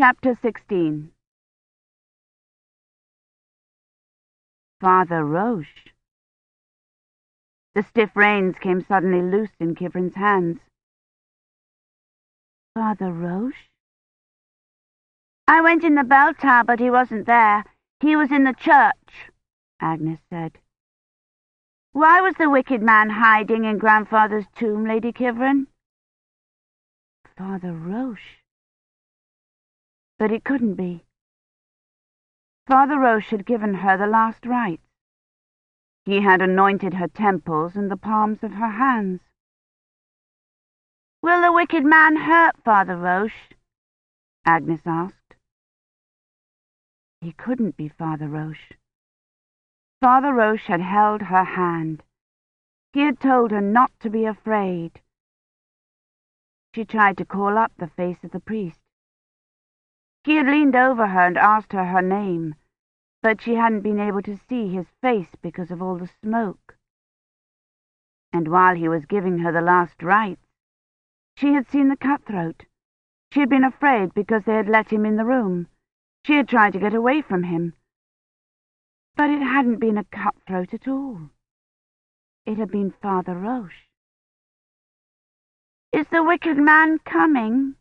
Chapter 16 Father Roche. The stiff reins came suddenly loose in Kivrin's hands. Father Roche? I went in the bell tower, but he wasn't there. He was in the church, Agnes said. Why was the wicked man hiding in grandfather's tomb, Lady Kivrin? Father Roche. But it couldn't be. Father Roche had given her the last rites. He had anointed her temples and the palms of her hands. Will the wicked man hurt Father Roche? Agnes asked. He couldn't be Father Roche. Father Roche had held her hand. He had told her not to be afraid. She tried to call up the face of the priest. He had leaned over her and asked her her name, but she hadn't been able to see his face because of all the smoke. And while he was giving her the last rites, she had seen the cutthroat. She had been afraid because they had let him in the room. She had tried to get away from him. But it hadn't been a cutthroat at all. It had been Father Roche. Is the wicked man coming?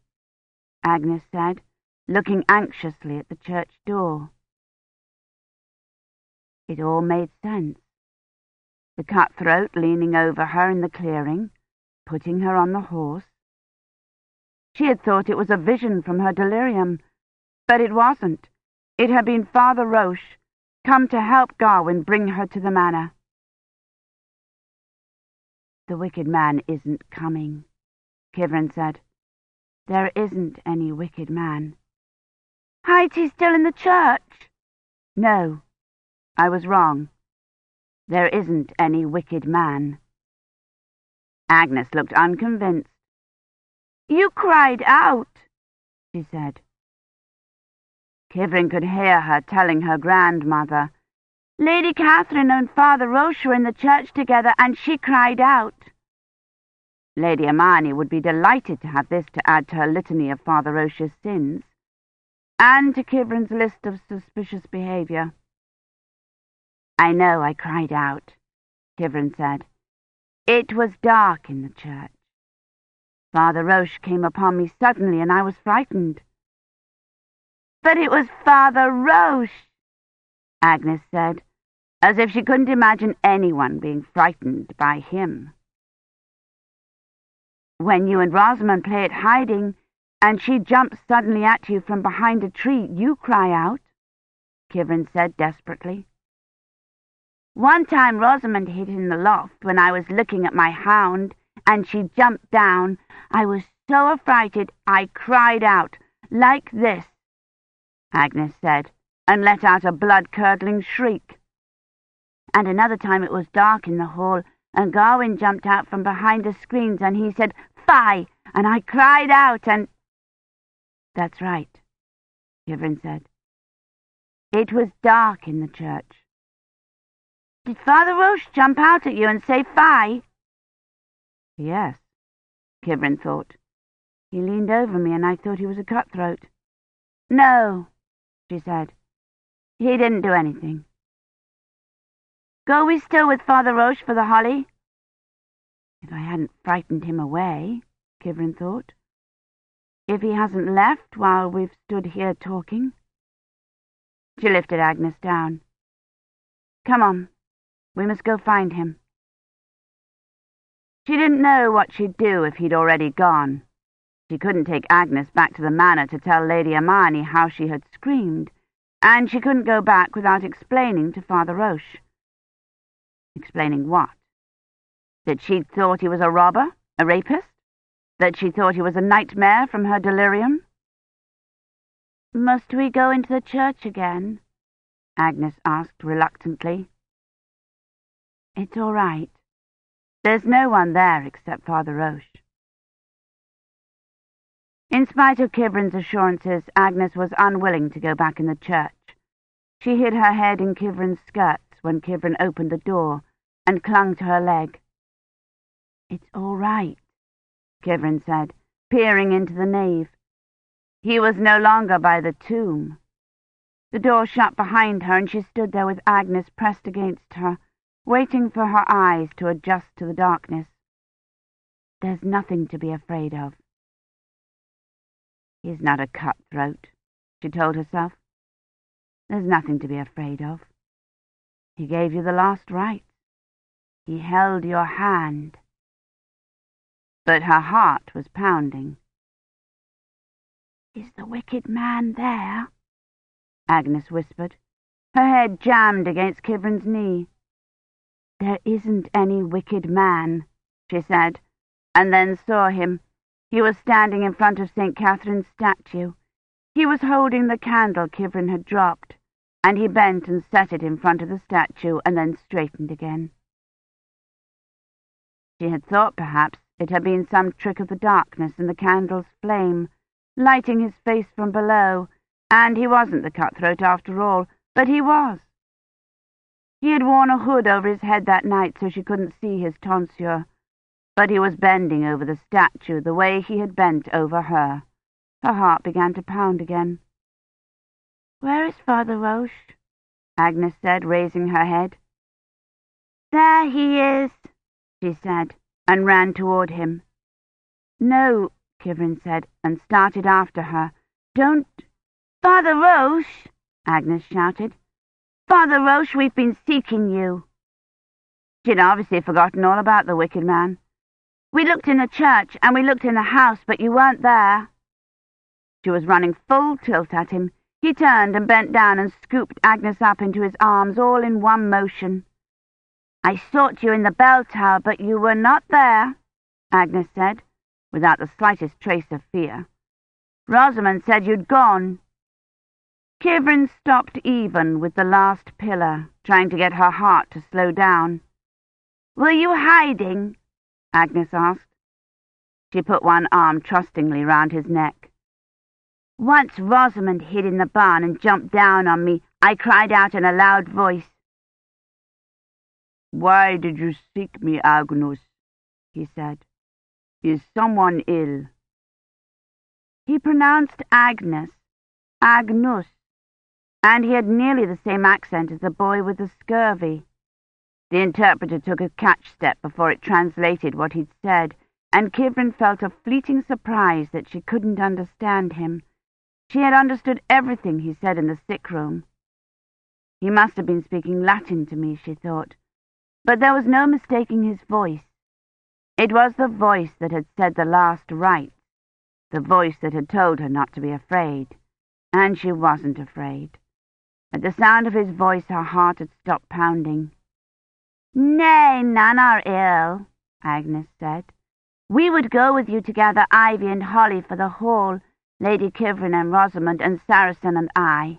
Agnes said looking anxiously at the church door. It all made sense. The cutthroat leaning over her in the clearing, putting her on the horse. She had thought it was a vision from her delirium, but it wasn't. It had been Father Roche, come to help Gawyn bring her to the manor. The wicked man isn't coming, Kivrin said. There isn't any wicked man. Heidi's still in the church? No, I was wrong. There isn't any wicked man. Agnes looked unconvinced. You cried out, she said. Kivrin could hear her telling her grandmother, Lady Catherine and Father Roche were in the church together, and she cried out. Lady Imeyne would be delighted to have this to add to her litany of Father Roche's sins and to Kivrin's list of suspicious behavior. I know, I cried out, Kivrin said. It was dark in the church. Father Roche came upon me suddenly, and I was frightened. But it was Father Roche, Agnes said, as if she couldn't imagine anyone being frightened by him. When you and Rosamond play at hiding, and she jumps suddenly at you from behind a tree, you cry out, Kivrin said desperately. One time Rosamond hid in the loft when I was looking at my hound, and she jumped down. I was so affrighted I cried out, like this, Agnes said, and let out a blood-curdling shriek. And another time it was dark in the hall, and Gawyn jumped out from behind the screens, and he said, Fie! And I cried out, and... That's right, Kivrin said. It was dark in the church. Did Father Roche jump out at you and say fie? Yes, Kivrin thought. He leaned over me and I thought he was a cutthroat. No, she said. He didn't do anything. Go we still with Father Roche for the holly? If I hadn't frightened him away, Kivrin thought if he hasn't left while we've stood here talking. She lifted Agnes down. Come on, we must go find him. She didn't know what she'd do if he'd already gone. She couldn't take Agnes back to the manor to tell Lady Imeyne how she had screamed, and she couldn't go back without explaining to Father Roche. Explaining what? That she'd thought he was a robber, a rapist? That she thought he was a nightmare from her delirium? Must we go into the church again? Agnes asked reluctantly. It's all right. There's no one there except Father Roche. In spite of Kivrin's assurances, Agnes was unwilling to go back in the church. She hid her head in Kivrin's skirts when Kivrin opened the door and clung to her leg. It's all right, Kivrin said, peering into the nave. He was no longer by the tomb. The door shut behind her, and she stood there with Agnes pressed against her, waiting for her eyes to adjust to the darkness. There's nothing to be afraid of. He's not a cutthroat, she told herself. There's nothing to be afraid of. He gave you the last rites. He held your hand. But her heart was pounding. Is the wicked man there? Agnes whispered, her head jammed against Kivrin's knee. There isn't any wicked man, she said, and then saw him. He was standing in front of St. Catherine's statue. He was holding the candle Kivrin had dropped and he bent and set it in front of the statue and then straightened again. She had thought perhaps it had been some trick of the darkness and the candle's flame, lighting his face from below, and he wasn't the cutthroat after all, but he was. He had worn a hood over his head that night so she couldn't see his tonsure, but he was bending over the statue the way he had bent over her. Her heart began to pound again. Where is Father Roche? Agnes said, raising her head. There he is, she said, and ran toward him. No, Kivrin said, and started after her. Don't... Father Roche, Agnes shouted. Father Roche, we've been seeking you. She'd obviously forgotten all about the wicked man. We looked in the church, and we looked in the house, but you weren't there. She was running full tilt at him, he turned and bent down and scooped Agnes up into his arms all in one motion. I sought you in the bell tower, but you were not there, Agnes said, without the slightest trace of fear. Rosamond said you'd gone. Kivrin stopped even with the last pillar, trying to get her heart to slow down. Were you hiding? Agnes asked. She put one arm trustingly round his neck. Once Rosamond hid in the barn and jumped down on me. I cried out in a loud voice. Why did you seek me, Agnus? he said. Is someone ill? He pronounced Agnes, Agnus, and he had nearly the same accent as the boy with the scurvy. The interpreter took a catch step before it translated what he'd said, and Kivrin felt a fleeting surprise that she couldn't understand him. She had understood everything he said in the sick room. He must have been speaking Latin to me, she thought, but there was no mistaking his voice. It was the voice that had said the last rites, the voice that had told her not to be afraid, and she wasn't afraid. At the sound of his voice her heart had stopped pounding. Nay, none are ill, Agnes said. We would go with you to gather ivy and holly for the hall, Lady Kivrin and Rosamond and Saracen and I.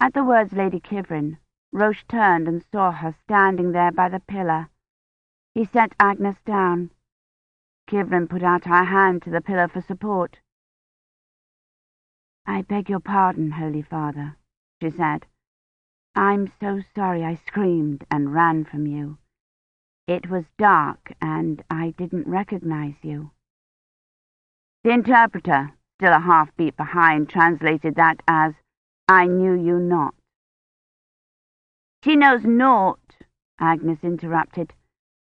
At the words Lady Kivrin, Roche turned and saw her standing there by the pillar. He set Agnes down. Kivrin put out her hand to the pillar for support. I beg your pardon, Holy Father, she said. I'm so sorry I screamed and ran from you. It was dark, and I didn't recognize you. The interpreter, still a half-beat behind, translated that as, I knew you not. She knows naught, Agnes interrupted.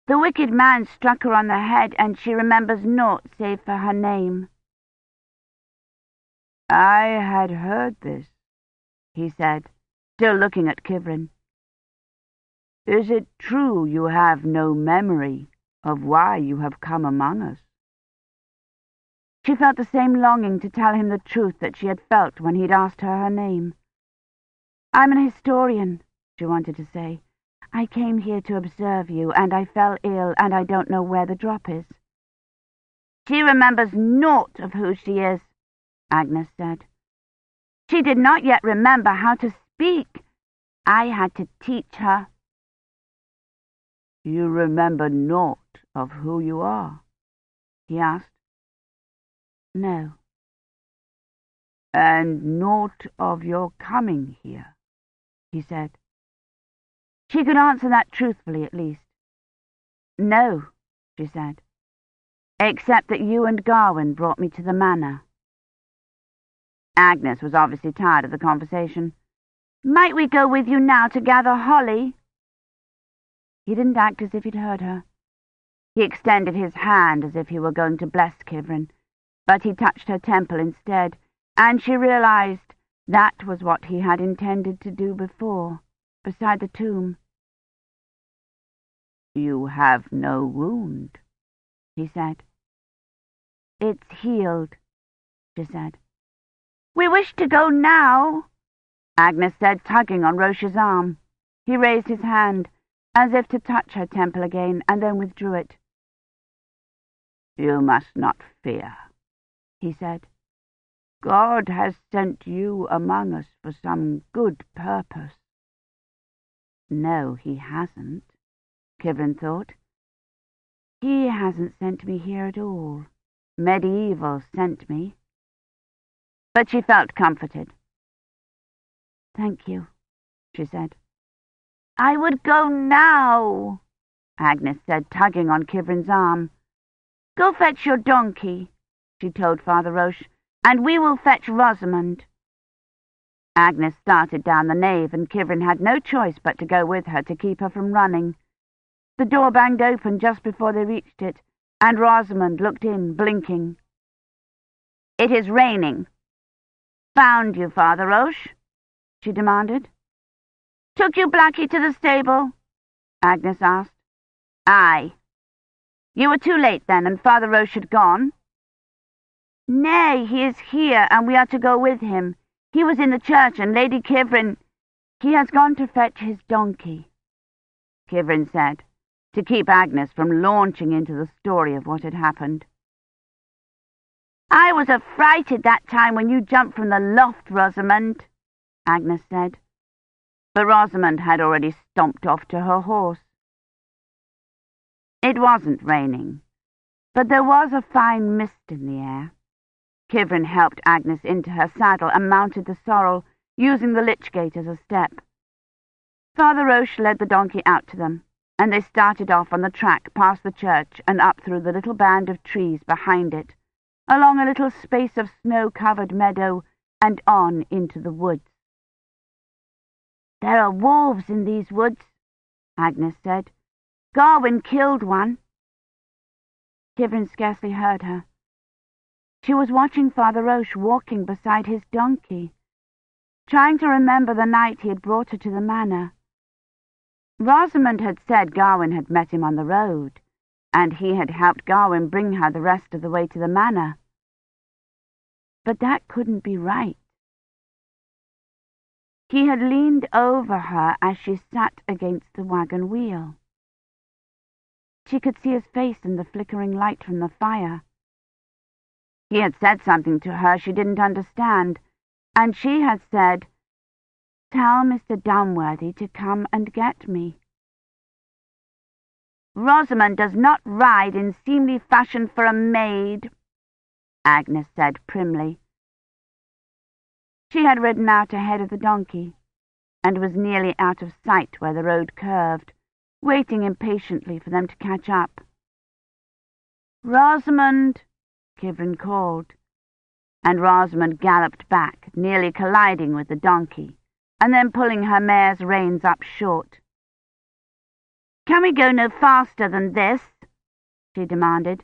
The wicked man struck her on the head, and she remembers naught save for her name. I had heard this, he said, still looking at Kivrin. Is it true you have no memory of why you have come among us? She felt the same longing to tell him the truth that she had felt when he'd asked her her name. I'm an historian, she wanted to say. I came here to observe you, and I fell ill, and I don't know where the drop is. She remembers naught of who she is, Agnes said. She did not yet remember how to speak. I had to teach her. You remember naught of who you are? he asked. No. And naught of your coming here, he said. She could answer that truthfully at least. No, she said, except that you and Gawyn brought me to the manor, Agnes was obviously tired of the conversation. Might we go with you now to gather holly? He didn't act as if he'd heard her. He extended his hand as if he were going to bless Kivrin, but he touched her temple instead, and she realized that was what he had intended to do before, beside the tomb. You have no wound, he said. It's healed, she said. We wish to go now, Agnes said, tugging on Roche's arm. He raised his hand, as if to touch her temple again, and then withdrew it. You must not fear, he said. God has sent you among us for some good purpose. No, he hasn't, Kivrin thought. He hasn't sent me here at all. Medieval sent me. But she felt comforted. Thank you, she said. I would go now, Agnes said, tugging on Kivrin's arm. Go fetch your donkey, she told Father Roche, and we will fetch Rosamond. Agnes started down the nave, and Kivrin had no choice but to go with her to keep her from running. The door banged open just before they reached it, and Rosamond looked in, blinking. It is raining. Found you, Father Roche? she demanded. Took you Blackie to the stable? Agnes asked. Aye. You were too late then, and Father Roche had gone? Nay, he is here, and we are to go with him. He was in the church, and Lady Kivrin... He has gone to fetch his donkey, Kivrin said, to keep Agnes from launching into the story of what had happened. I was affrighted that time when you jumped from the loft, Rosamond, Agnes said. But Rosamond had already stomped off to her horse. It wasn't raining, but there was a fine mist in the air. Kivrin helped Agnes into her saddle and mounted the sorrel, using the lich gate as a step. Father Roche led the donkey out to them, and they started off on the track past the church and up through the little band of trees behind it, along a little space of snow-covered meadow, and on into the woods. There are wolves in these woods, Agnes said. Gawyn killed one. Kivrin scarcely heard her. She was watching Father Roche walking beside his donkey, trying to remember the night he had brought her to the manor. Rosamond had said Gawyn had met him on the road, and he had helped Gawyn bring her the rest of the way to the manor. But that couldn't be right. He had leaned over her as she sat against the wagon wheel. She could see his face in the flickering light from the fire. He had said something to her she didn't understand, and she had said, Tell Mr. Dunworthy to come and get me. Rosamond does not ride in seemly fashion for a maid, Agnes said primly. She had ridden out ahead of the donkey, and was nearly out of sight where the road curved, waiting impatiently for them to catch up. Rosamond! Kivrin called, and Rosamond galloped back, nearly colliding with the donkey, and then pulling her mare's reins up short. Can we go no faster than this? she demanded,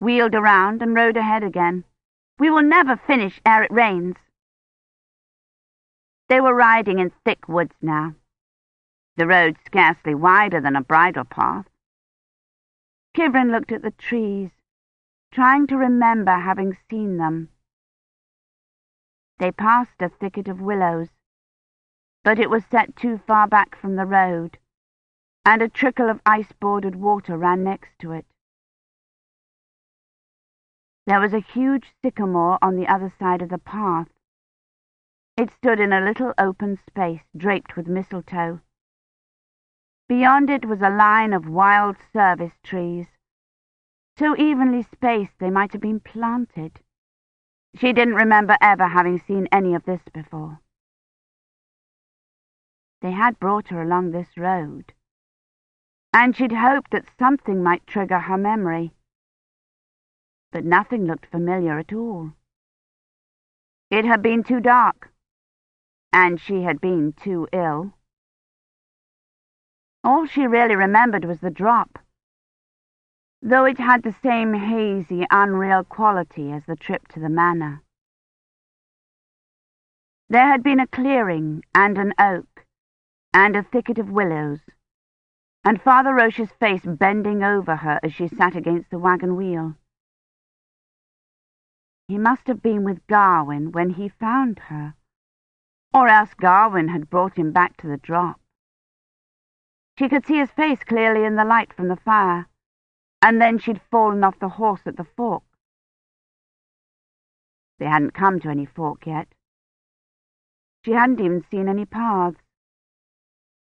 wheeled around and rode ahead again. We will never finish ere it rains. They were riding in thick woods now, the road scarcely wider than a bridle path. Kivrin looked at the trees, trying to remember having seen them. They passed a thicket of willows, but it was set too far back from the road, and a trickle of ice-bordered water ran next to it. There was a huge sycamore on the other side of the path. It stood in a little open space draped with mistletoe. Beyond it was a line of wild service trees, so evenly spaced they might have been planted. She didn't remember ever having seen any of this before. They had brought her along this road, and she'd hoped that something might trigger her memory. But nothing looked familiar at all. It had been too dark, and she had been too ill. All she really remembered was the drop, though it had the same hazy, unreal quality as the trip to the manor. There had been a clearing and an oak, and a thicket of willows, and Father Roche's face bending over her as she sat against the wagon wheel. He must have been with Gawyn when he found her, or else Gawyn had brought him back to the drop. She could see his face clearly in the light from the fire, and then she'd fallen off the horse at the fork. They hadn't come to any fork yet. She hadn't even seen any paths,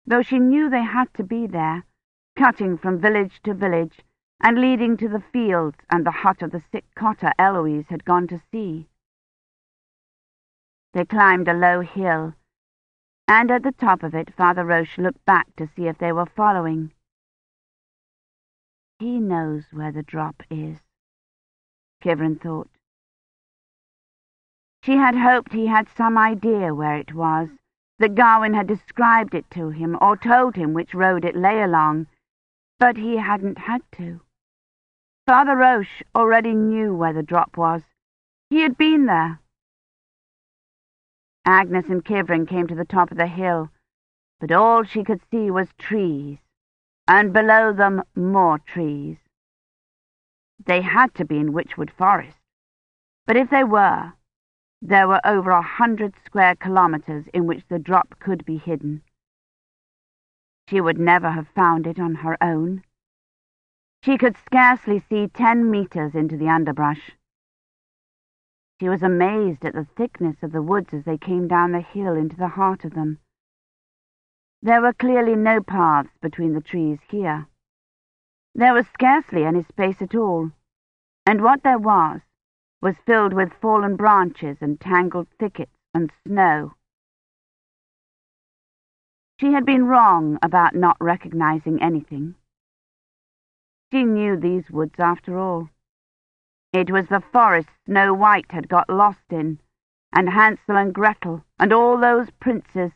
though she knew they had to be there, cutting from village to village and leading to the fields and the hut of the sick cotter Eliwys had gone to see. They climbed a low hill, and at the top of it Father Roche looked back to see if they were following. He knows where the drop is, Kivrin thought. She had hoped he had some idea where it was, that Gawyn had described it to him or told him which road it lay along, but he hadn't had to. Father Roche already knew where the drop was. He had been there. Agnes and Kivrin came to the top of the hill, but all she could see was trees, and below them more trees. They had to be in Wychwood Forest, but if they were, there were over a hundred square kilometres in which the drop could be hidden. She would never have found it on her own. She could scarcely see ten meters into the underbrush. She was amazed at the thickness of the woods as they came down the hill into the heart of them. There were clearly no paths between the trees here. There was scarcely any space at all, and what there was was filled with fallen branches and tangled thickets and snow. She had been wrong about not recognizing anything. She knew these woods after all. It was the forest Snow White had got lost in, and Hansel and Gretel, and all those princes.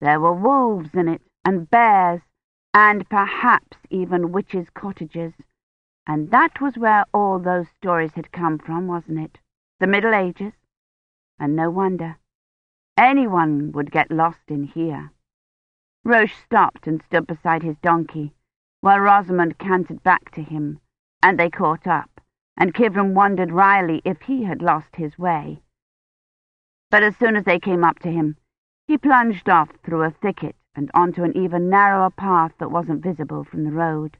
There were wolves in it, and bears, and perhaps even witches' cottages. And that was where all those stories had come from, wasn't it? The Middle Ages? And no wonder. Anyone would get lost in here. Roche stopped and stood beside his donkey while Rosamond cantered back to him, and they caught up, and Kivrin wondered wryly if he had lost his way. But as soon as they came up to him, he plunged off through a thicket and onto an even narrower path that wasn't visible from the road.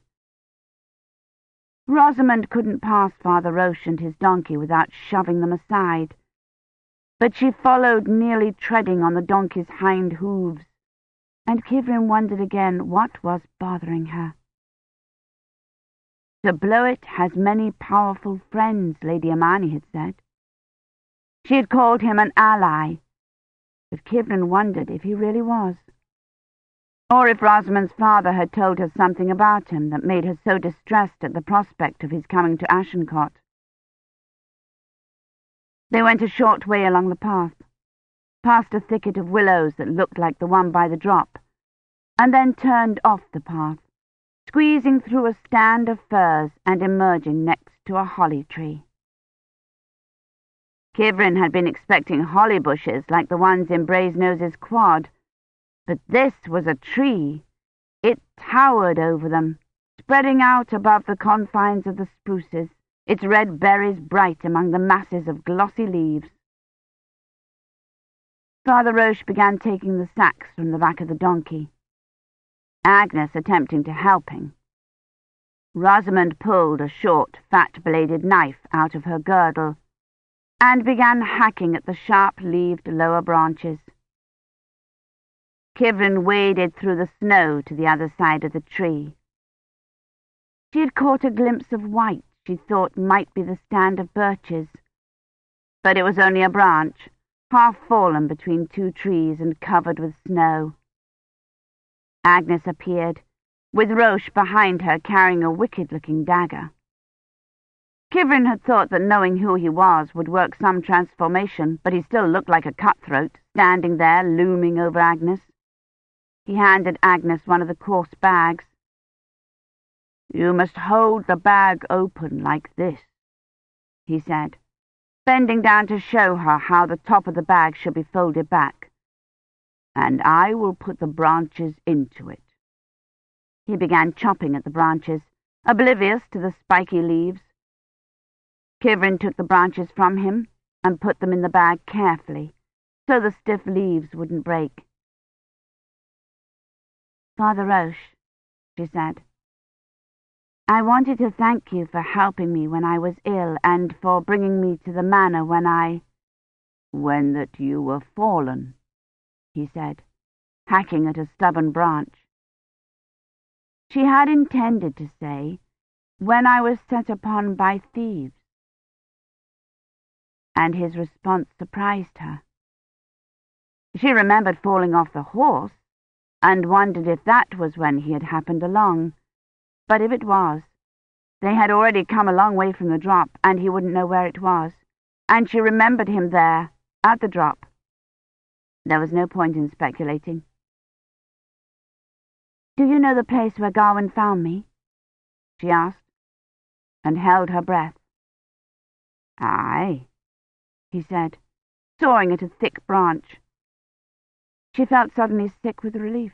Rosamond couldn't pass Father Roche and his donkey without shoving them aside, but she followed nearly treading on the donkey's hind hooves, and Kivrin wondered again what was bothering her. Sir Bloet has many powerful friends, Lady Imeyne had said. She had called him an ally, but Kivrin wondered if he really was. Or if Rosamond's father had told her something about him that made her so distressed at the prospect of his coming to Agincourt. They went a short way along the path, past a thicket of willows that looked like the one by the drop, and then turned off the path squeezing through a stand of firs and emerging next to a holly tree. Kivrin had been expecting holly bushes like the ones in Brasenoses quad, but this was a tree. It towered over them, spreading out above the confines of the spruces, its red berries bright among the masses of glossy leaves. Father Roche began taking the sacks from the back of the donkey. Agnes attempting to help him. Rosamond pulled a short, fat-bladed knife out of her girdle and began hacking at the sharp-leaved lower branches. Kivrin waded through the snow to the other side of the tree. She had caught a glimpse of white she thought might be the stand of birches, but it was only a branch, half fallen between two trees and covered with snow. Agnes appeared, with Roche behind her carrying a wicked-looking dagger. Kivrin had thought that knowing who he was would work some transformation, but he still looked like a cutthroat, standing there, looming over Agnes. He handed Agnes one of the coarse bags. You must hold the bag open like this, he said, bending down to show her how the top of the bag should be folded back. And I will put the branches into it. He began chopping at the branches, oblivious to the spiky leaves. Kivrin took the branches from him and put them in the bag carefully, so the stiff leaves wouldn't break. Father Roche, she said, I wanted to thank you for helping me when I was ill and for bringing me to the manor when I... When that you were fallen, he said, hacking at a stubborn branch. She had intended to say, when I was set upon by thieves and his response surprised her. She remembered falling off the horse, and wondered if that was when he had happened along. But if it was, they had already come a long way from the drop, and he wouldn't know where it was, and she remembered him there, at the drop. There was no point in speculating. Do you know the place where Gawyn found me? she asked, and held her breath. Aye, he said, sawing at a thick branch. She felt suddenly sick with relief.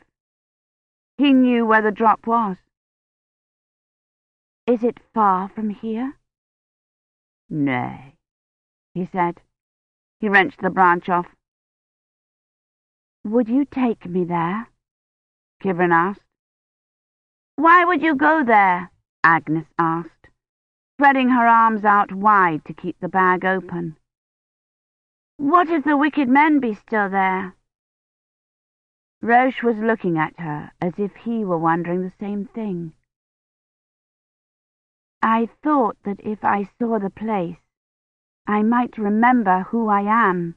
He knew where the drop was. Is it far from here? Nay, he said. He wrenched the branch off. Would you take me there? Kivrin asked. Why would you go there? Agnes asked, spreading her arms out wide to keep the bag open. What if the wicked men be still there? Roche was looking at her as if he were wondering the same thing. I thought that if I saw the place, I might remember who I am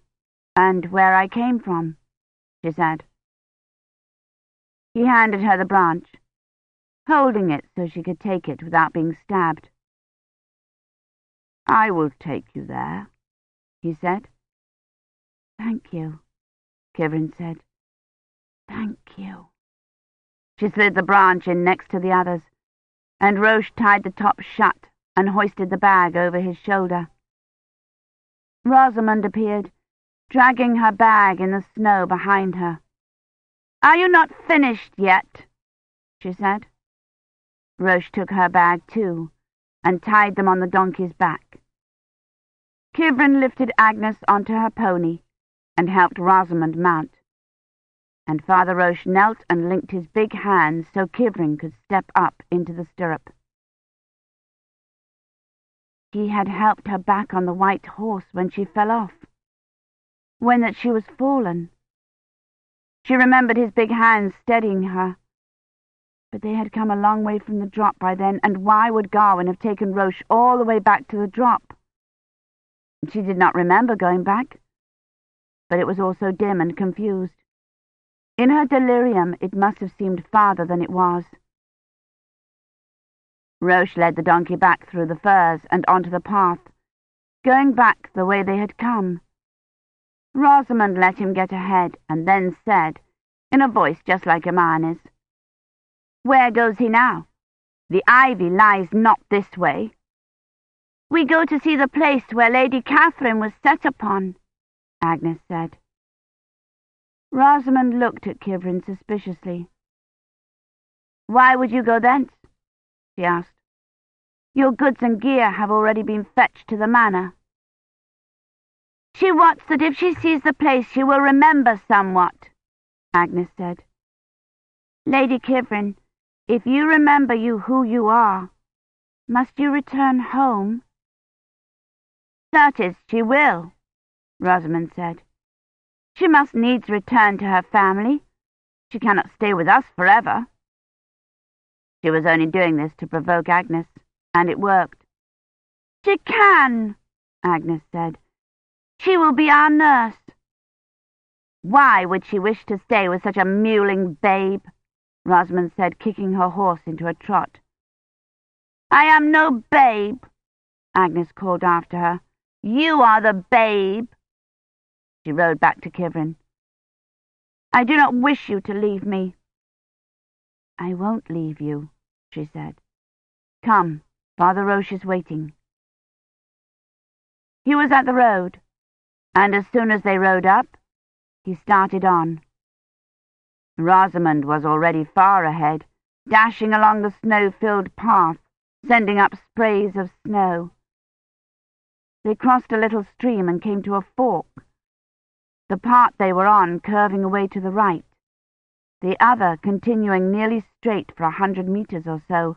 and where I came from, she said. He handed her the branch, holding it so she could take it without being stabbed. I will take you there, he said. Thank you, Kivrin said. Thank you. She slid the branch in next to the others, and Roche tied the top shut and hoisted the bag over his shoulder. Rosamond appeared, dragging her bag in the snow behind her. Are you not finished yet? she said. Roche took her bag too, and tied them on the donkey's back. Kivrin lifted Agnes onto her pony and helped Rosamond mount. And Father Roche knelt and linked his big hands so Kivrin could step up into the stirrup. He had helped her back on the white horse when she fell off, when that she was fallen. She remembered his big hands steadying her. But they had come a long way from the drop by then, and why would Gawyn have taken Roche all the way back to the drop? She did not remember going back but it was also dim and confused. In her delirium, it must have seemed farther than it was. Roche led the donkey back through the firs and onto the path, going back the way they had come. Rosamond let him get ahead and then said, in a voice just like Imeyne's, Where goes he now? The ivy lies not this way. We go to see the place where Lady Catherine was set upon, Agnes said. Rosamond looked at Kivrin suspiciously. Why would you go thence? she asked. Your goods and gear have already been fetched to the manor. She wots that if she sees the place she will remember somewhat, Agnes said. Lady Kivrin, if you remember you who you are, must you return home? Certes she will, Rosamond said. She must needs return to her family. She cannot stay with us forever. She was only doing this to provoke Agnes, and it worked. She can, Agnes said. She will be our nurse. Why would she wish to stay with such a mewling babe? Rosamond said, kicking her horse into a trot. I am no babe, Agnes called after her. You are the babe. She rode back to Kivrin. I do not wish you to leave me. I won't leave you, she said. Come, Father Roche is waiting. He was at the road, and as soon as they rode up, he started on. Rosamond was already far ahead, dashing along the snow-filled path, sending up sprays of snow. They crossed a little stream and came to a fork, the part they were on curving away to the right, the other continuing nearly straight for a hundred meters or so,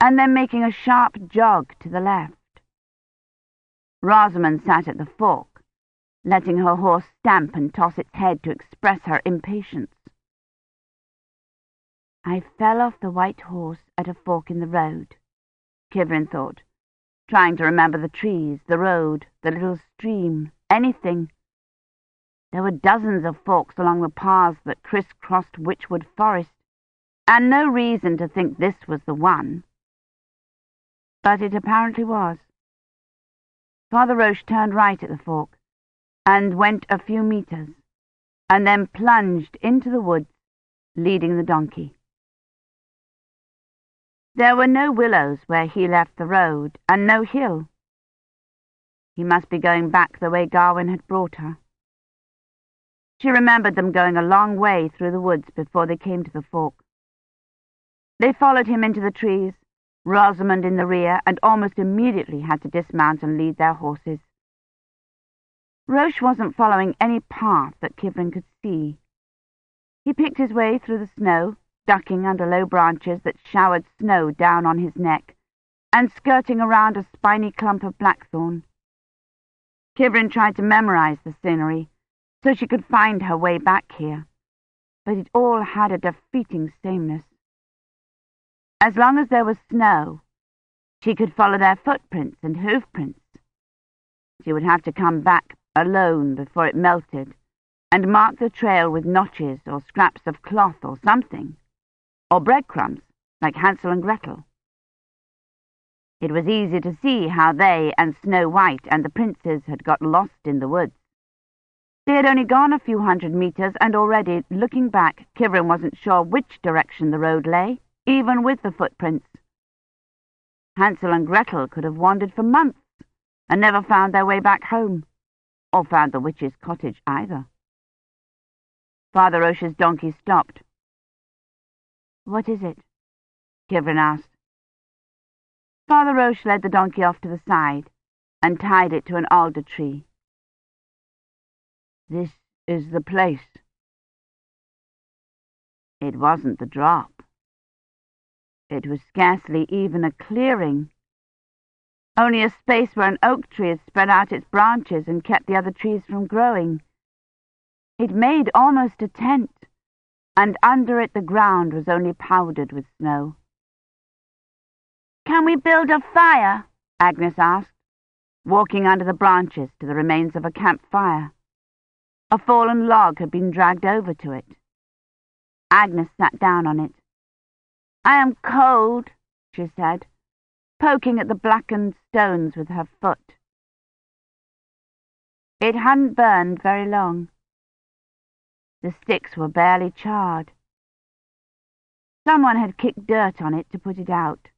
and then making a sharp jog to the left. Rosamond sat at the fork, letting her horse stamp and toss its head to express her impatience. I fell off the white horse at a fork in the road, Kivrin thought, trying to remember the trees, the road, the little stream, anything. There were dozens of forks along the paths that crisscrossed Wychwood Forest, and no reason to think this was the one. But it apparently was. Father Roche turned right at the fork, and went a few meters, and then plunged into the woods, leading the donkey. There were no willows where he left the road, and no hill. He must be going back the way Gawyn had brought her. She remembered them going a long way through the woods before they came to the fork. They followed him into the trees, Rosamond in the rear, and almost immediately had to dismount and lead their horses. Roche wasn't following any path that Kivrin could see. He picked his way through the snow, ducking under low branches that showered snow down on his neck, and skirting around a spiny clump of blackthorn. Kivrin tried to memorize the scenery so she could find her way back here, but it all had a defeating sameness. As long as there was snow, she could follow their footprints and hoofprints. She would have to come back alone before it melted and mark the trail with notches or scraps of cloth or something or breadcrumbs, like Hansel and Gretel. It was easy to see how they and Snow White and the princes had got lost in the woods. They had only gone a few hundred meters, and already, looking back, Kivrin wasn't sure which direction the road lay, even with the footprints. Hansel and Gretel could have wandered for months and never found their way back home, or found the witch's cottage either. Father Roche's donkey stopped. What is it? Kivrin asked. Father Roche led the donkey off to the side and tied it to an alder tree. This is the place. It wasn't the drop. It was scarcely even a clearing, only a space where an oak tree had spread out its branches and kept the other trees from growing. It made almost a tent and under it the ground was only powdered with snow. Can we build a fire? Agnes asked, walking under the branches to the remains of a campfire. A fallen log had been dragged over to it. Agnes sat down on it. I am cold, she said, poking at the blackened stones with her foot. It hadn't burned very long. The sticks were barely charred. Someone had kicked dirt on it to put it out.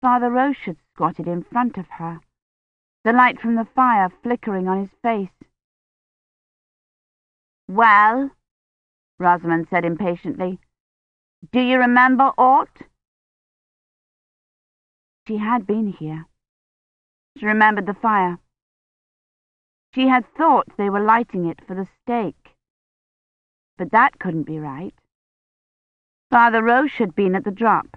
Father Roche had squatted in front of her, the light from the fire flickering on his face. Well, Rosamond said impatiently, do you remember aught? She had been here. She remembered the fire. She had thought they were lighting it for the stake. But that couldn't be right. Father Roche had been at the drop.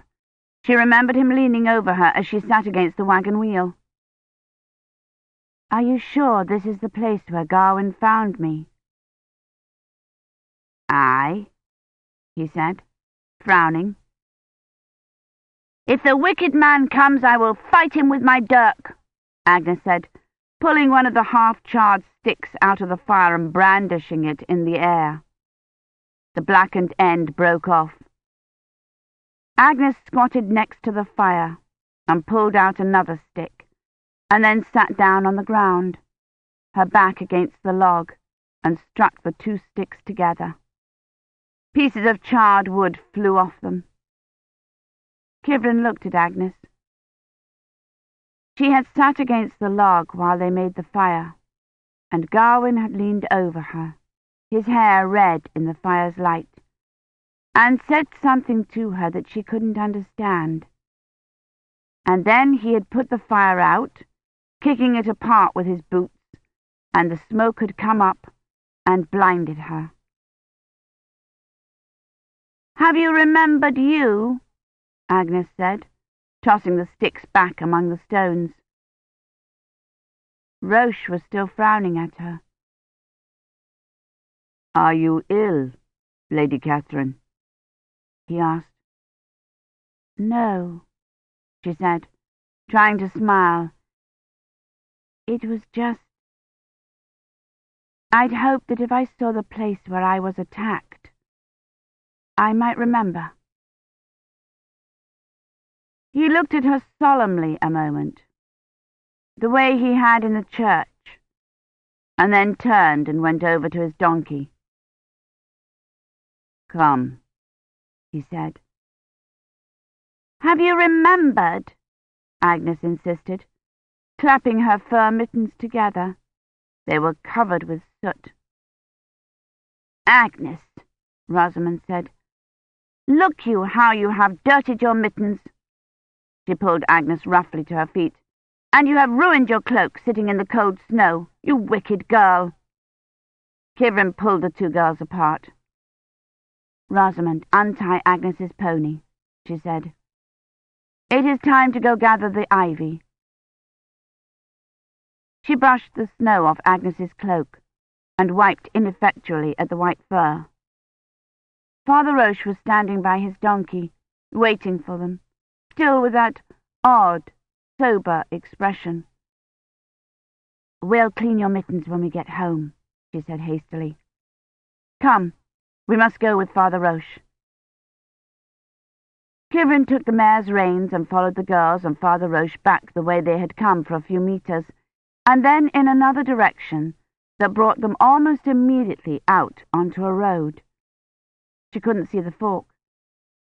She remembered him leaning over her as she sat against the wagon wheel. Are you sure this is the place where Gawyn found me? Aye, he said, frowning. If the wicked man comes, I will fight him with my dirk, Agnes said, pulling one of the half-charred sticks out of the fire and brandishing it in the air. The blackened end broke off. Agnes squatted next to the fire, and pulled out another stick, and then sat down on the ground, her back against the log, and struck the two sticks together. Pieces of charred wood flew off them. Kivrin looked at Agnes. She had sat against the log while they made the fire, and Gawyn had leaned over her, his hair red in the fire's light, and said something to her that she couldn't understand. And then he had put the fire out, kicking it apart with his boots, and the smoke had come up and blinded her. Have you remembered you? Agnes said, tossing the sticks back among the stones. Roche was still frowning at her. Are you ill, Lady Catherine? he asked. No, she said, trying to smile. It was just... I'd hoped that if I saw the place where I was attacked, I might remember. He looked at her solemnly a moment, the way he had in the church, and then turned and went over to his donkey. Come, he said. Have you remembered? Agnes insisted, clapping her fur mittens together. They were covered with soot. Agnes, Rosamond said, look you how you have dirtied your mittens. She pulled Agnes roughly to her feet. And you have ruined your cloak sitting in the cold snow, you wicked girl. Kivrin pulled the two girls apart. Rosamond, untie Agnes's pony, she said. It is time to go gather the ivy. She brushed the snow off Agnes's cloak and wiped ineffectually at the white fur. Father Roche was standing by his donkey, waiting for them, still with that odd, sober expression. We'll clean your mittens when we get home, she said hastily. Come, we must go with Father Roche. Kivrin took the mare's reins and followed the girls and Father Roche back the way they had come for a few meters, and then in another direction that brought them almost immediately out onto a road. She couldn't see the fork,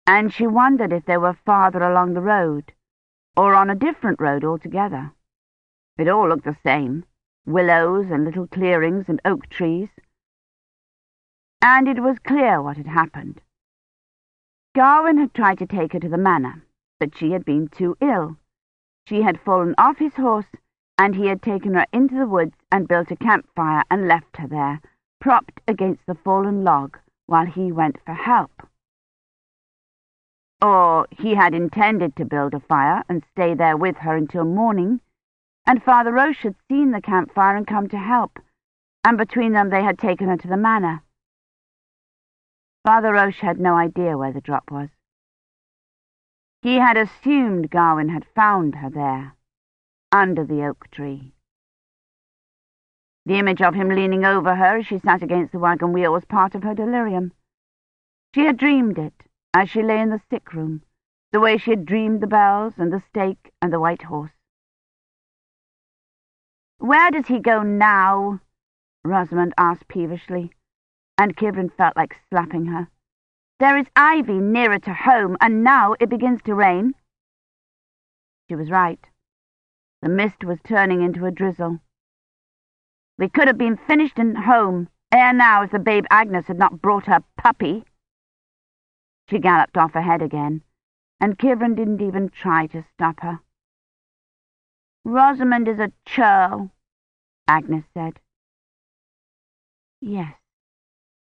and she wondered if they were farther along the road, or on a different road altogether. It all looked the same, willows and little clearings and oak trees and it was clear what had happened. Gawyn had tried to take her to the manor, but she had been too ill. She had fallen off his horse, and he had taken her into the woods and built a campfire and left her there, propped against the fallen log, while he went for help. Or he had intended to build a fire and stay there with her until morning, and Father Roche had seen the campfire and come to help, and between them they had taken her to the manor. Father Roche had no idea where the drop was. He had assumed Gawyn had found her there, under the oak tree. The image of him leaning over her as she sat against the wagon wheel was part of her delirium. She had dreamed it as she lay in the sick room, the way she had dreamed the bells and the stake and the white horse. Where does he go now? Rosamond asked peevishly and Kivrin felt like slapping her. There is ivy nearer to home, and now it begins to rain. She was right. The mist was turning into a drizzle. We could have been finished and home, ere now if the babe Agnes had not brought her puppy. She galloped off ahead again, and Kivrin didn't even try to stop her. Rosamond is a churl, Agnes said. Yes,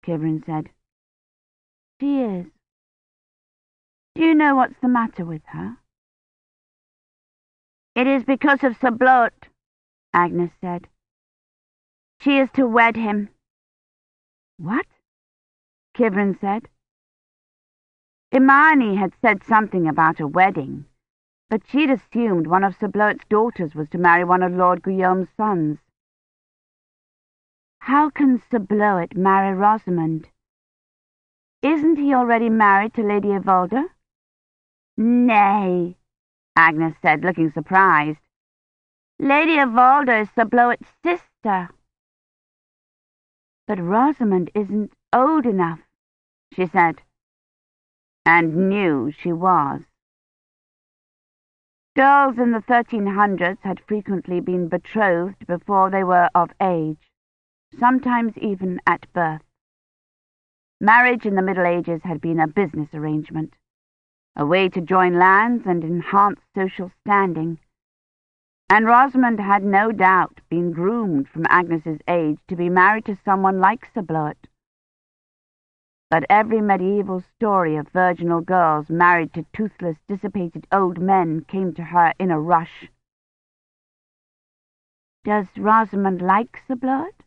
Kivrin said. She is. Do you know what's the matter with her? It is because of Sir Bloet, Agnes said. She is to wed him. What? Kivrin said. Imeyne had said something about a wedding, but she'd assumed one of Sir Bloet's daughters was to marry one of Lord Guillaume's sons. How can Sir Bloet marry Rosamond? Isn't he already married to Lady Yvolde? Nay, Agnes said, looking surprised. Lady Yvolde is Sir Bloet's sister. But Rosamond isn't old enough, she said, and knew she was. Girls in the 1300s had frequently been betrothed before they were of age, sometimes even at birth. Marriage in the Middle Ages had been a business arrangement, a way to join lands and enhance social standing, and Rosamond had no doubt been groomed from Agnes's age to be married to someone like Sir Bloet. But every medieval story of virginal girls married to toothless, dissipated old men came to her in a rush. Does Rosamond like Sir Bloet?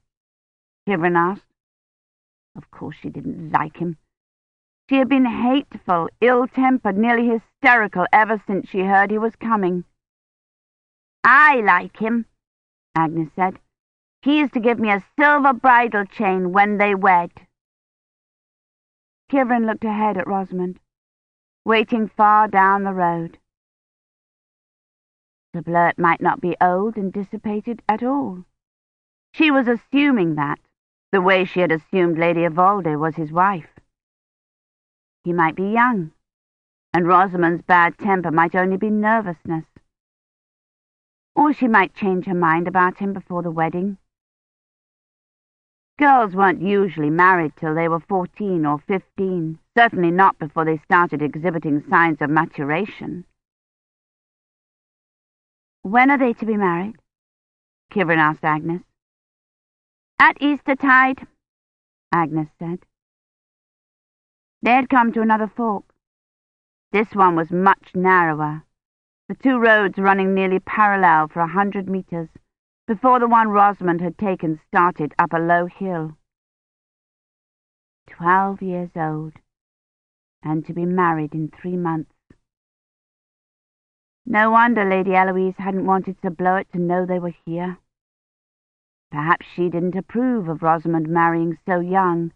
Kivrin asked. Of course she didn't like him. She had been hateful, ill-tempered, nearly hysterical ever since she heard he was coming. I like him, Agnes said. He is to give me a silver bridal chain when they wed. Kivrin looked ahead at Rosamond, waiting far down the road. The Bloet might not be old and dissipated at all. She was assuming that, the way she had assumed Lady Yvolde was his wife. He might be young, and Rosamond's bad temper might only be nervousness. Or she might change her mind about him before the wedding. Girls weren't usually married till they were fourteen or fifteen, certainly not before they started exhibiting signs of maturation. When are they to be married? Kivrin asked Agnes. At Eastertide, Agnes said. They had come to another fork. This one was much narrower, the two roads running nearly parallel for a hundred metres, before the one Rosamond had taken started up a low hill. Twelve years old, and to be married in three months. No wonder Lady Eliwys hadn't wanted Sir Bloet to know they were here. Perhaps she didn't approve of Rosamond marrying so young,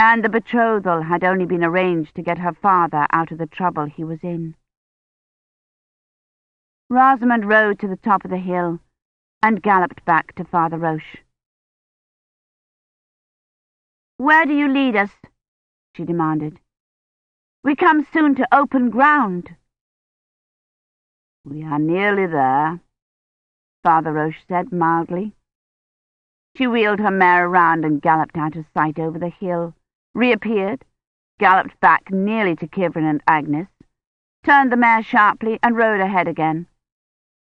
and the betrothal had only been arranged to get her father out of the trouble he was in. Rosamond rode to the top of the hill, and galloped back to Father Roche. Where do you lead us? she demanded. We come soon to open ground. We are nearly there, Father Roche said mildly. She wheeled her mare around and galloped out of sight over the hill, reappeared, galloped back nearly to Kivrin and Agnes, turned the mare sharply and rode ahead again,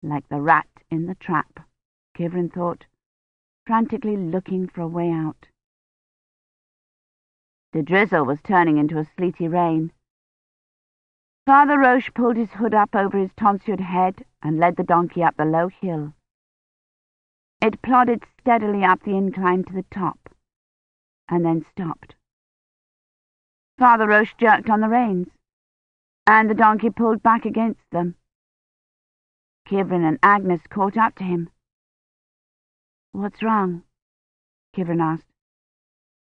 like the rat in the trap. Kivrin thought, frantically looking for a way out. The drizzle was turning into a sleety rain. Father Roche pulled his hood up over his tonsured head and led the donkey up the low hill. It plodded steadily up the incline to the top, and then stopped. Father Roche jerked on the reins, and the donkey pulled back against them. Kivrin and Agnes caught up to him. What's wrong? Kivrin asked.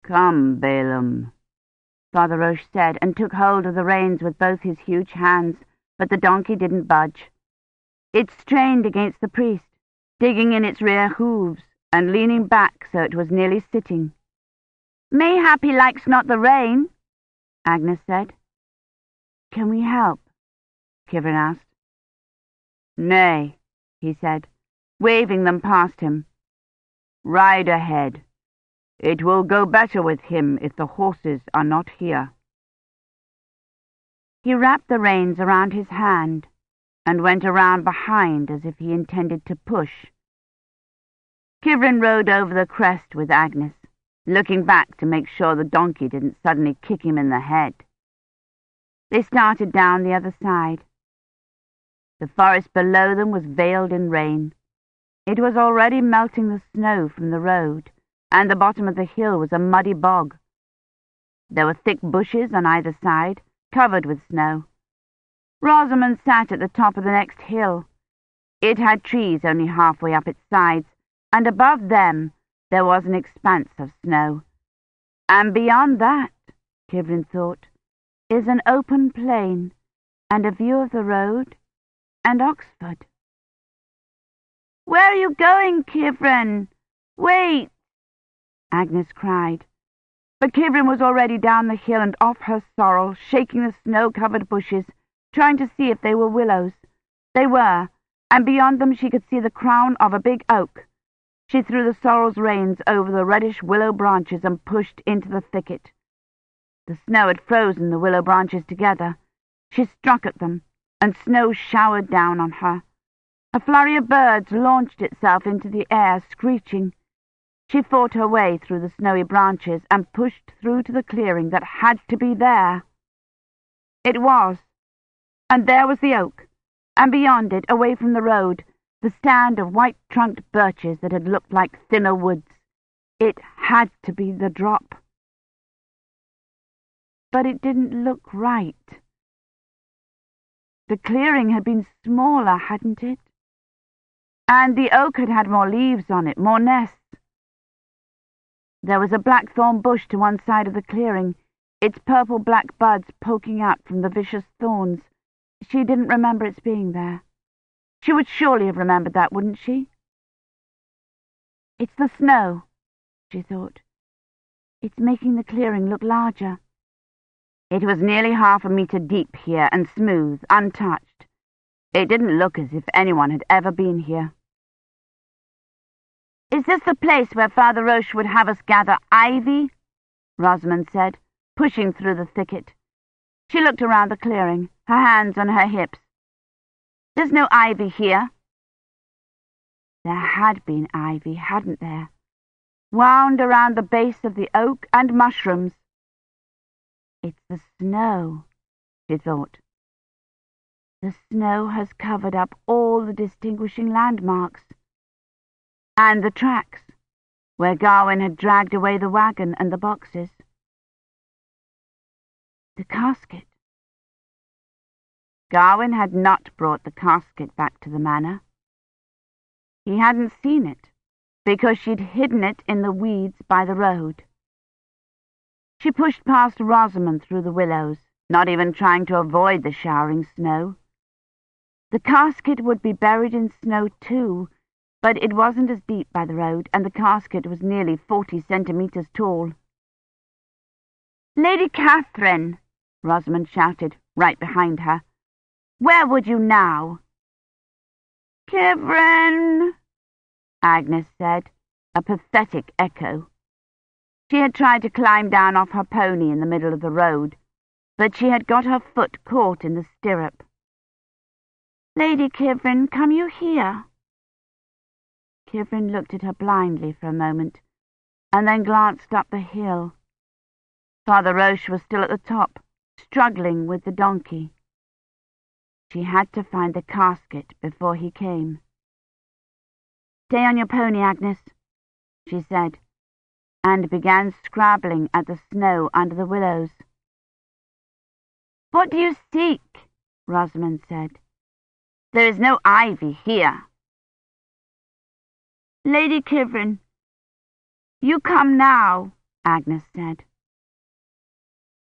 Come, Balaam, Father Roche said, and took hold of the reins with both his huge hands, but the donkey didn't budge. It strained against the priest, digging in its rear hooves, and leaning back so it was nearly sitting. Mayhap he likes not the rain, Agnes said. Can we help? Kivrin asked. Nay, he said, waving them past him. Ride ahead. It will go better with him if the horses are not here. He wrapped the reins around his hand and went around behind as if he intended to push. Kivrin rode over the crest with Agnes, looking back to make sure the donkey didn't suddenly kick him in the head. They started down the other side. The forest below them was veiled in rain. It was already melting the snow from the road, and the bottom of the hill was a muddy bog. There were thick bushes on either side, covered with snow. Rosamond sat at the top of the next hill. It had trees only halfway up its sides, and above them there was an expanse of snow. And beyond that, Kivrin thought, is an open plain and a view of the road and Oxford. Where are you going, Kivrin? Wait! Agnes cried. But Kivrin was already down the hill and off her sorrel, shaking the snow-covered bushes, trying to see if they were willows. They were, and beyond them she could see the crown of a big oak. She threw the sorrel's reins over the reddish willow branches and pushed into the thicket. The snow had frozen the willow branches together. She struck at them, and snow showered down on her. A flurry of birds launched itself into the air, screeching. She fought her way through the snowy branches and pushed through to the clearing that had to be there. It was, and there was the oak, and beyond it, away from the road, the stand of white-trunked birches that had looked like thinner woods. It had to be the drop. But it didn't look right. The clearing had been smaller, hadn't it? And the oak had had more leaves on it, more nests. There was a blackthorn bush to one side of the clearing, its purple-black buds poking out from the vicious thorns. She didn't remember its being there. She would surely have remembered that, wouldn't she? It's the snow, she thought. It's making the clearing look larger. It was nearly half a metre deep here and smooth, untouched. It didn't look as if anyone had ever been here. Is this the place where Father Roche would have us gather ivy? Rosamond said, pushing through the thicket. She looked around the clearing, her hands on her hips. There's no ivy here. There had been ivy, hadn't there? Wound around the base of the oak and mushrooms. It's the snow, she thought. The snow has covered up all the distinguishing landmarks. And the tracks, where Gawyn had dragged away the wagon and the boxes. The casket. Gawyn had not brought the casket back to the manor. He hadn't seen it, because she'd hidden it in the weeds by the road. She pushed past Rosamond through the willows, not even trying to avoid the showering snow. The casket would be buried in snow too, but it wasn't as deep by the road, and the casket was nearly forty centimetres tall. Lady Catherine, Rosamond shouted, right behind her. Where would you now? Kivrin, Agnes said, a pathetic echo. She had tried to climb down off her pony in the middle of the road, but she had got her foot caught in the stirrup. Lady Kivrin, come you here? Kivrin looked at her blindly for a moment, and then glanced up the hill. Father Roche was still at the top, struggling with the donkey. She had to find the casket before he came. Stay on your pony, Agnes, she said, and began scrabbling at the snow under the willows. What do you seek? Rosamond said. There is no ivy here. Lady Kivrin, you come now, Agnes said.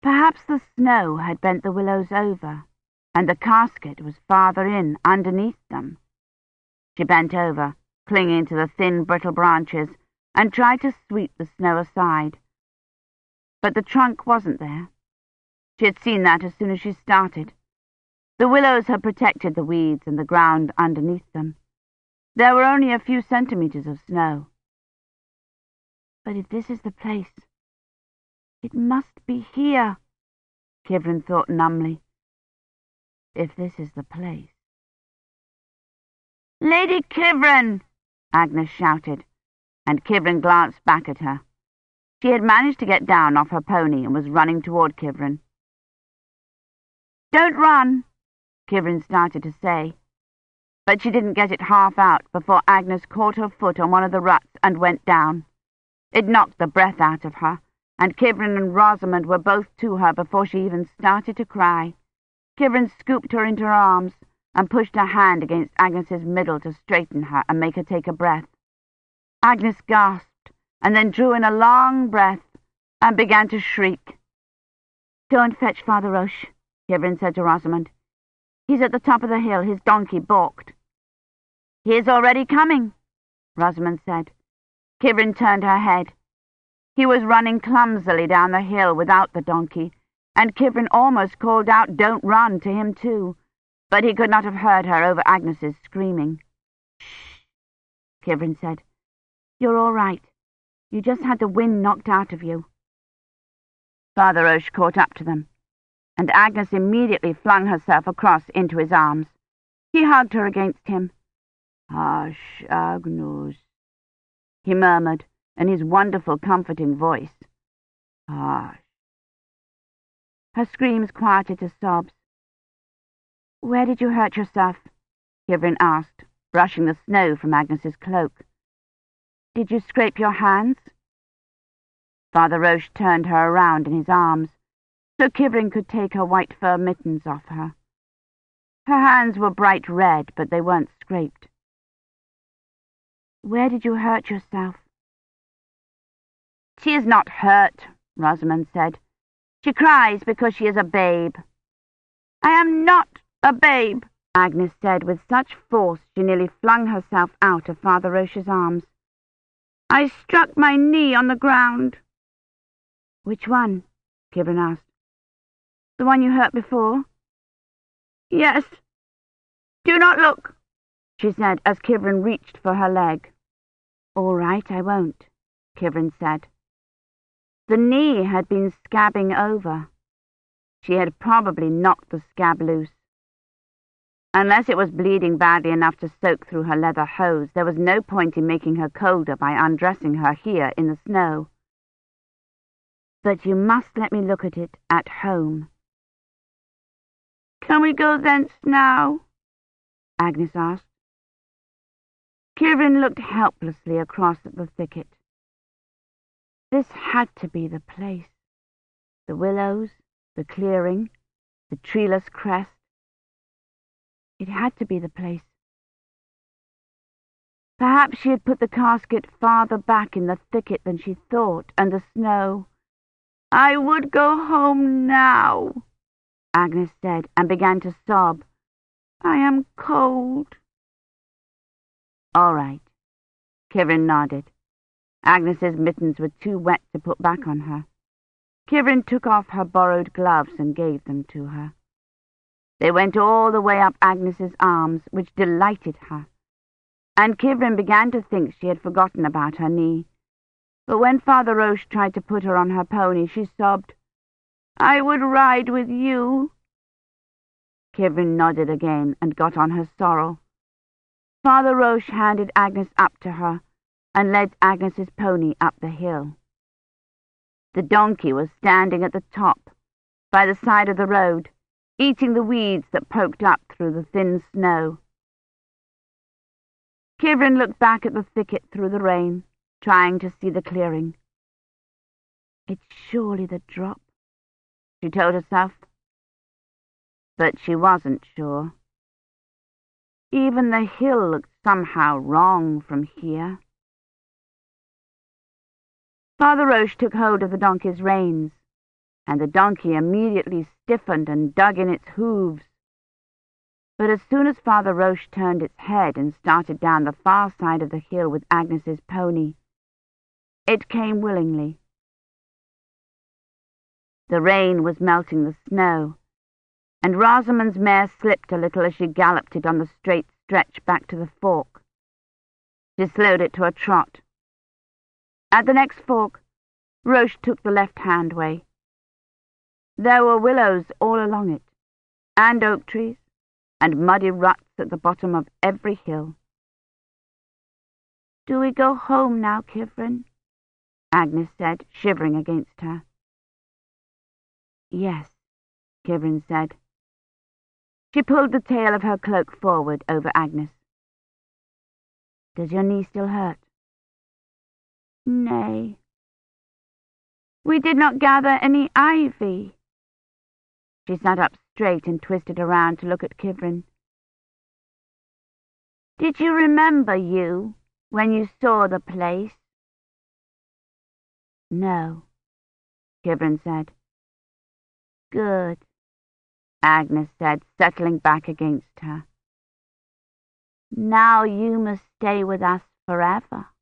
Perhaps the snow had bent the willows over and the casket was farther in, underneath them. She bent over, clinging to the thin, brittle branches, and tried to sweep the snow aside. But the trunk wasn't there. She had seen that as soon as she started. The willows had protected the weeds and the ground underneath them. There were only a few centimetres of snow. But if this is the place, it must be here, Kivrin thought numbly if this is the place. Lady Kivrin! Agnes shouted, and Kivrin glanced back at her. She had managed to get down off her pony and was running toward Kivrin. Don't run, Kivrin started to say, but she didn't get it half out before Agnes caught her foot on one of the ruts and went down. It knocked the breath out of her, and Kivrin and Rosamond were both to her before she even started to cry. Kivrin scooped her into her arms and pushed her hand against Agnes's middle to straighten her and make her take a breath. Agnes gasped and then drew in a long breath and began to shriek. Go and fetch Father Roche, Kivrin said to Rosamond. He's at the top of the hill. His donkey balked. He is already coming, Rosamond said. Kivrin turned her head. He was running clumsily down the hill without the donkey, and Kivrin almost called out, Don't run, to him too, but he could not have heard her over Agnes's screaming. Shh, Kivrin said. You're all right. You just had the wind knocked out of you. Father Roche caught up to them, and Agnes immediately flung herself across into his arms. He hugged her against him. Hush, Agnes, he murmured in his wonderful, comforting voice. Hush. Her screams quieted to sobs. Where did you hurt yourself? Kivrin asked, brushing the snow from Agnes's cloak. Did you scrape your hands? Father Roche turned her around in his arms, so Kivrin could take her white fur mittens off her. Her hands were bright red, but they weren't scraped. Where did you hurt yourself? She is not hurt, Rosamond said. She cries because she is a babe. I am not a babe, Agnes said with such force she nearly flung herself out of Father Roche's arms. I struck my knee on the ground. Which one? Kivrin asked. The one you hurt before? Yes. Do not look, she said as Kivrin reached for her leg. All right, I won't, Kivrin said. The knee had been scabbing over. She had probably knocked the scab loose. Unless it was bleeding badly enough to soak through her leather hose, there was no point in making her colder by undressing her here in the snow. But you must let me look at it at home. Can we go thence now? Agnes asked. Kivrin looked helplessly across at the thicket. This had to be the place. The willows, the clearing, the treeless crest. It had to be the place. Perhaps she had put the casket farther back in the thicket than she thought, and the snow. I would go home now, Agnes said, and began to sob. I am cold. All right. Kivrin nodded. Agnes's mittens were too wet to put back on her. Kivrin took off her borrowed gloves and gave them to her. They went all the way up Agnes's arms, which delighted her, and Kivrin began to think she had forgotten about her knee. But when Father Roche tried to put her on her pony, she sobbed, I would ride with you. Kivrin nodded again and got on her sorrel. Father Roche handed Agnes up to her and led Agnes's pony up the hill. The donkey was standing at the top, by the side of the road, eating the weeds that poked up through the thin snow. Kivrin looked back at the thicket through the rain, trying to see the clearing. It's surely the drop, she told herself. But she wasn't sure. Even the hill looked somehow wrong from here. Father Roche took hold of the donkey's reins, and the donkey immediately stiffened and dug in its hooves. But as soon as Father Roche turned its head and started down the far side of the hill with Agnes's pony, it came willingly. The rain was melting the snow, and Rosamond's mare slipped a little as she galloped it on the straight stretch back to the fork. She slowed it to a trot. At the next fork, Roche took the left-hand way. There were willows all along it, and oak trees, and muddy ruts at the bottom of every hill. Do we go home now, Kivrin? Agnes said, shivering against her. Yes, Kivrin said. She pulled the tail of her cloak forward over Agnes. Does your knee still hurt? Nay. We did not gather any ivy. She sat up straight and twisted around to look at Kivrin. Did you remember you when you saw the place? No, Kivrin said. Good. Agnes said, settling back against her. Now you must stay with us forever.